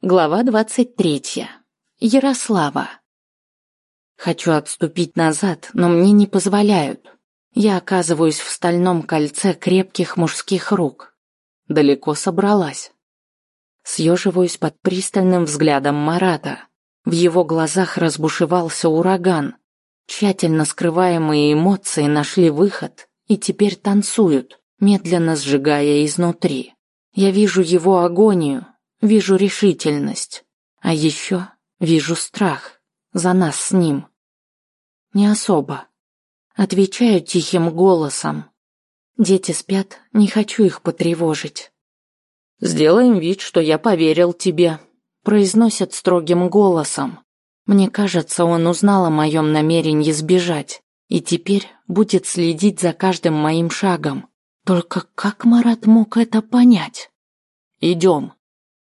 Глава двадцать третья. Ярослава. Хочу отступить назад, но мне не позволяют. Я оказываюсь в стальном кольце крепких мужских рук. Далеко собралась. Съеживаюсь под пристальным взглядом Марата. В его глазах разбушевался ураган. Тщательно скрываемые эмоции нашли выход и теперь танцуют, медленно сжигая изнутри. Я вижу его агонию, Вижу решительность, а еще вижу страх за нас с ним. Не особо. Отвечаю тихим голосом. Дети спят, не хочу их потревожить. Сделаем вид, что я поверил тебе, произносит строгим голосом. Мне кажется, он узнал о моем намерении сбежать и теперь будет следить за каждым моим шагом. Только как Марат мог это понять? Идем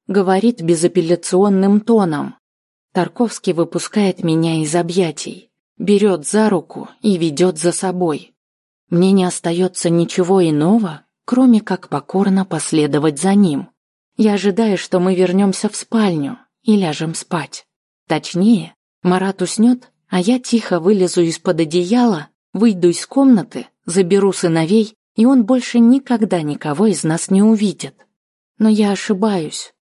говорит безапелляционным тоном. Тарковский выпускает меня из объятий, берет за руку и ведет за собой. Мне не остается ничего иного, кроме как покорно последовать за ним. Я ожидаю, что мы вернемся в спальню и ляжем спать. Точнее, Марат уснет, а я тихо вылезу из-под одеяла, выйду из комнаты, заберу сыновей, и он больше никогда никого из нас не увидит. Но я ошибаюсь.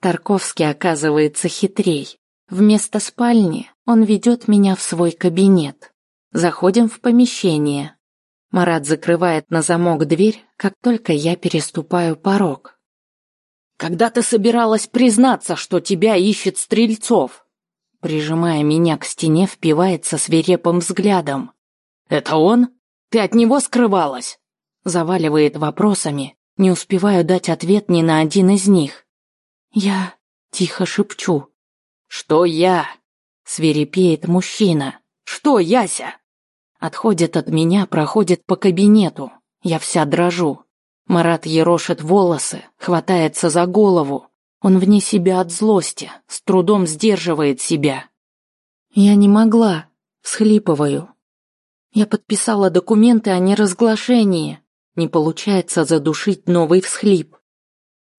Тарковский оказывается хитрей. Вместо спальни он ведет меня в свой кабинет. Заходим в помещение. Марат закрывает на замок дверь, как только я переступаю порог. «Когда ты собиралась признаться, что тебя ищет Стрельцов?» Прижимая меня к стене, впивается свирепым взглядом. «Это он? Ты от него скрывалась?» Заваливает вопросами, не успеваю дать ответ ни на один из них. Я тихо шепчу. Что я? Свирепеет мужчина. Что, Яся? Отходит от меня, проходит по кабинету. Я вся дрожу. Марат ерошит волосы, хватается за голову. Он вне себя от злости, с трудом сдерживает себя. Я не могла, всхлипываю. Я подписала документы о неразглашении. Не получается задушить новый всхлип.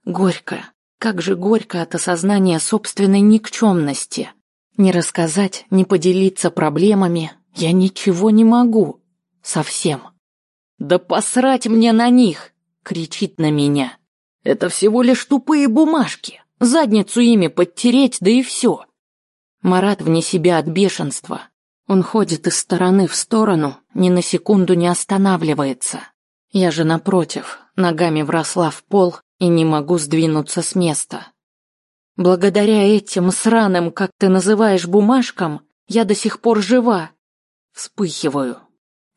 Горько, как же горько от осознания собственной никчемности. Не рассказать, не поделиться проблемами я ничего не могу. Совсем. «Да посрать мне на них!» — кричит на меня. «Это всего лишь тупые бумажки. Задницу ими подтереть, да и все». Марат вне себя от бешенства. Он ходит из стороны в сторону, ни на секунду не останавливается. Я же напротив, ногами вросла в пол и не могу сдвинуться с места. Благодаря этим сраным, как ты называешь, бумажкам, я до сих пор жива. Вспыхиваю.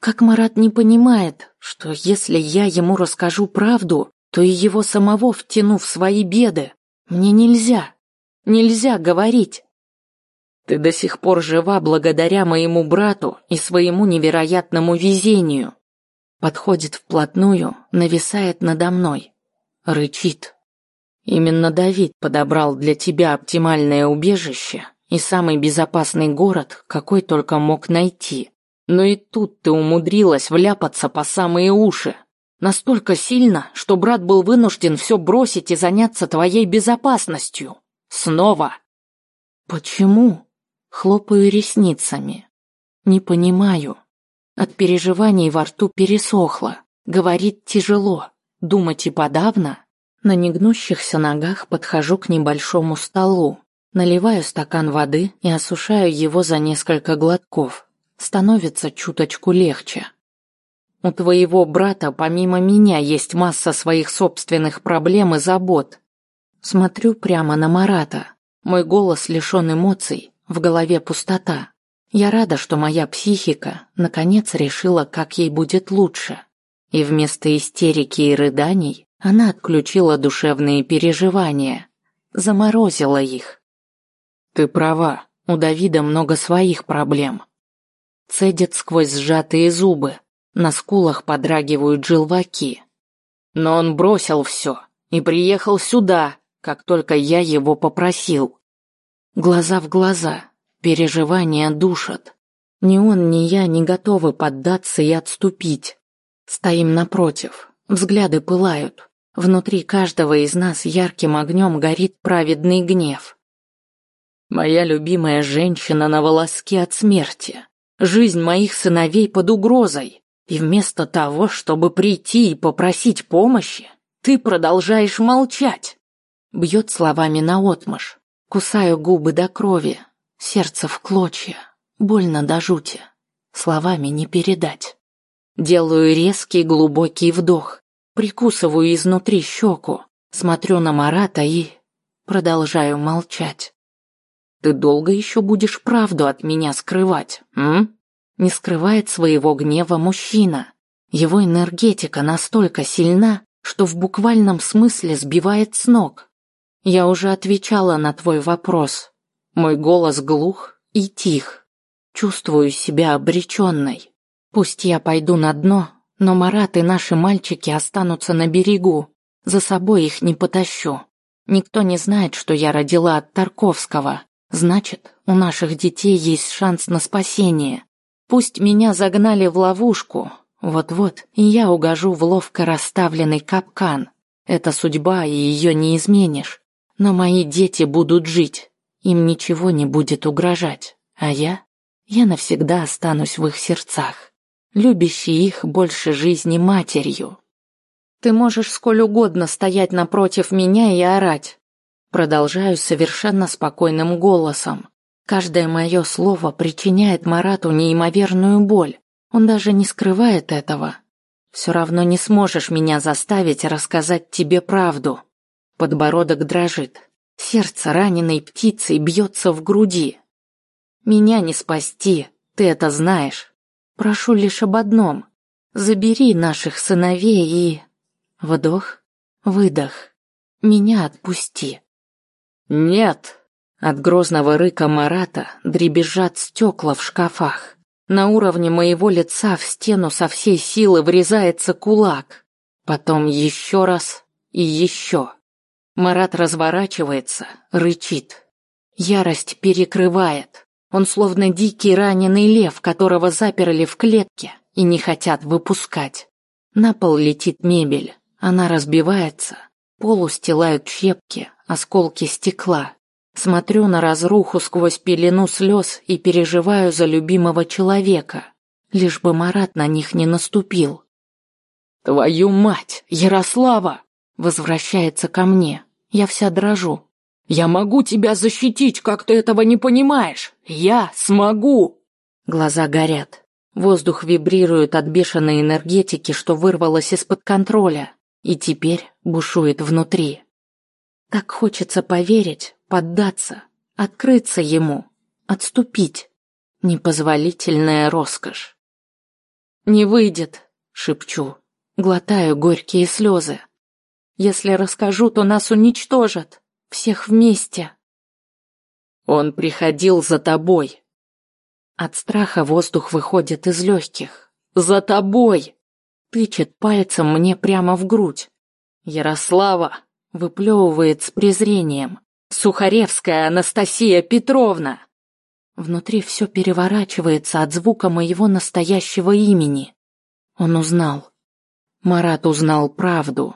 Как Марат не понимает, что если я ему расскажу правду, то и его самого втяну в свои беды. Мне нельзя. Нельзя говорить. Ты до сих пор жива благодаря моему брату и своему невероятному везению. Подходит вплотную, нависает надо мной. Рычит. Именно Давид подобрал для тебя оптимальное убежище и самый безопасный город, какой только мог найти. Но и тут ты умудрилась вляпаться по самые уши. Настолько сильно, что брат был вынужден все бросить и заняться твоей безопасностью. Снова. Почему? Хлопаю ресницами. Не понимаю. От переживаний во рту пересохло. Говорить тяжело. Думать и подавно. На негнущихся ногах подхожу к небольшому столу, наливаю стакан воды и осушаю его за несколько глотков. Становится чуточку легче. У твоего брата помимо меня есть масса своих собственных проблем и забот. Смотрю прямо на Марата. Мой голос лишен эмоций, в голове пустота. Я рада, что моя психика наконец решила, как ей будет лучше. И вместо истерики и рыданий она отключила душевные переживания, заморозила их. Ты права, у Давида много своих проблем. Цедит сквозь сжатые зубы, на скулах подрагивают желваки. Но он бросил все и приехал сюда, как только я его попросил. Глаза в глаза, переживания душат. Ни он, ни я не готовы поддаться и отступить. Стоим напротив, взгляды пылают. Внутри каждого из нас ярким огнем горит праведный гнев. Моя любимая женщина на волоске от смерти. Жизнь моих сыновей под угрозой. И вместо того, чтобы прийти и попросить помощи, ты продолжаешь молчать. Бьет словами наотмашь. Кусаю губы до крови, сердце в клочья, больно до жути. Словами не передать. Делаю резкий глубокий вдох, прикусываю изнутри щеку, смотрю на Марата и продолжаю молчать. Ты долго еще будешь правду от меня скрывать, м? Не скрывает своего гнева мужчина. Его энергетика настолько сильна, что в буквальном смысле сбивает с ног. Я уже отвечала на твой вопрос. Мой голос глух и тих. Чувствую себя обреченной. Пусть я пойду на дно, но Марат и наши мальчики останутся на берегу. За собой их не потащу. Никто не знает, что я родила от Тарковского. Значит, у наших детей есть шанс на спасение. Пусть меня загнали в ловушку. Вот-вот, и я угожу в ловко расставленный капкан. Это судьба, и ее не изменишь. Но мои дети будут жить. Им ничего не будет угрожать. А я? Я навсегда останусь в их сердцах. Любящей их больше жизни матерью. Ты можешь сколь угодно стоять напротив меня и орать. Продолжаю совершенно спокойным голосом. Каждое мое слово причиняет Марату неимоверную боль. Он даже не скрывает этого. Все равно не сможешь меня заставить рассказать тебе правду. Подбородок дрожит. Сердце раненой птицей бьется в груди. Меня не спасти, ты это знаешь. Прошу лишь об одном. Забери наших сыновей и... Вдох, выдох. Меня отпусти. «Нет!» От грозного рыка Марата дребезжат стекла в шкафах. На уровне моего лица в стену со всей силы врезается кулак. Потом еще раз и еще. Марат разворачивается, рычит. Ярость перекрывает. Он словно дикий раненый лев, которого заперли в клетке и не хотят выпускать. На пол летит мебель. Она разбивается. Пол устилают щепки, осколки стекла. Смотрю на разруху сквозь пелену слез и переживаю за любимого человека, лишь бы Марат на них не наступил. «Твою мать, Ярослава!» Возвращается ко мне. Я вся дрожу. «Я могу тебя защитить, как ты этого не понимаешь! Я смогу!» Глаза горят. Воздух вибрирует от бешеной энергетики, что вырвалось из-под контроля и теперь бушует внутри. Так хочется поверить, поддаться, открыться ему, отступить. Непозволительная роскошь. «Не выйдет», — шепчу, глотаю горькие слезы. «Если расскажу, то нас уничтожат, всех вместе». «Он приходил за тобой». От страха воздух выходит из легких. «За тобой!» Тычет пальцем мне прямо в грудь. «Ярослава!» Выплевывает с презрением. «Сухаревская Анастасия Петровна!» Внутри все переворачивается от звука моего настоящего имени. Он узнал. Марат узнал правду.